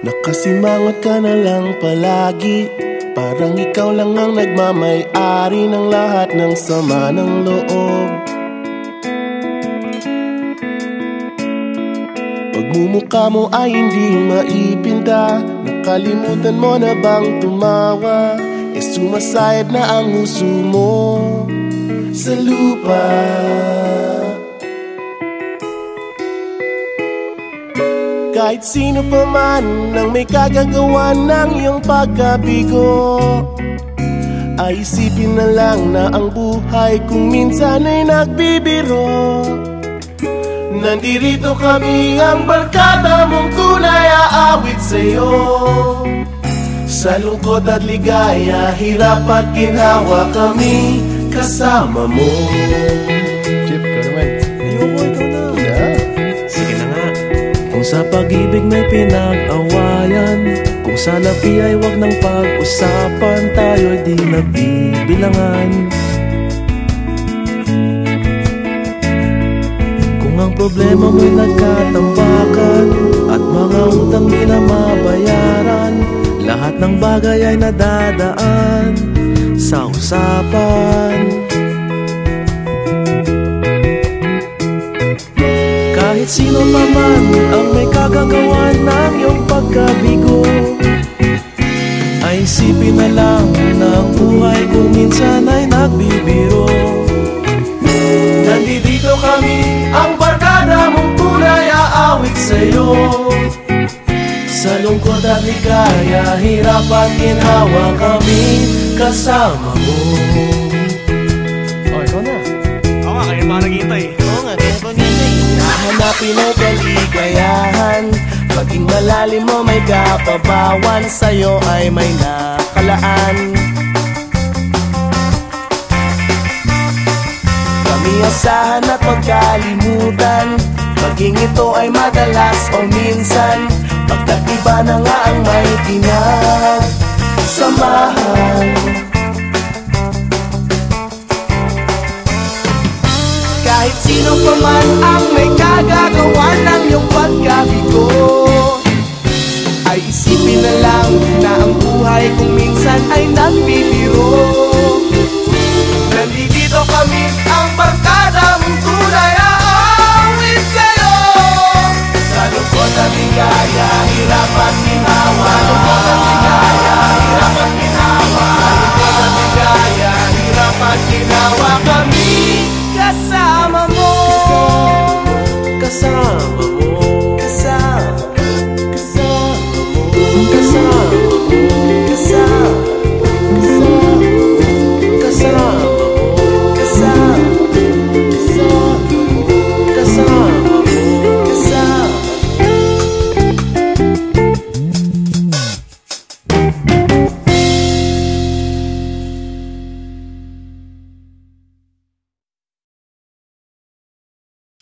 Nakasimangot ka na lang palagi. Parang ikaw lang ang nagmamay-ari ng lahat ng sama ng loob. Pagmumukha mo ay hindi maipinta. Nakalimutan mo na bang tumawa? E sumasayad na ang uso mo sa lupa Kahit sino pa man ang may kagagawa ng iyong pagkabigo Ay isipin na lang na ang buhay kung minsan ay nagbibiro. Nandirito kami ang barkada mong tunay aawit sa'yo. Sa lungkot at ligaya, hirap at ginhawa kami kasama mo pinag-awayan. Kung sa labi ay wag nang pag-usapan Tayo'y di nagbibilangan Kung ang problema mo'y nagkatambakan At mga utang di na mabayaran Lahat ng bagay ay nadadaan Sa usapan. Kahit sino pa man ang may kagagawa ng iyong pagkabigo Ay isipin na lang ang buhay kung minsan ay nagbibiro Nandito kami, ang barkada mong tunay aawit sa'yo Sa lungkot at ligaya, hirap at ginhawa kami kasama mo Oh, ikaw na. Oo nga, kaya pa naghihintay. Oo nga, kaya pag eh. Hanapin ay kaligayahan Maging malalim mo may kapabawan Sa'yo ay may nakalaan. Kami asahan at magkalimutan Maging ito ay madalas o minsan Pagkat iba na nga ang may pinagsamahan Kahit Ay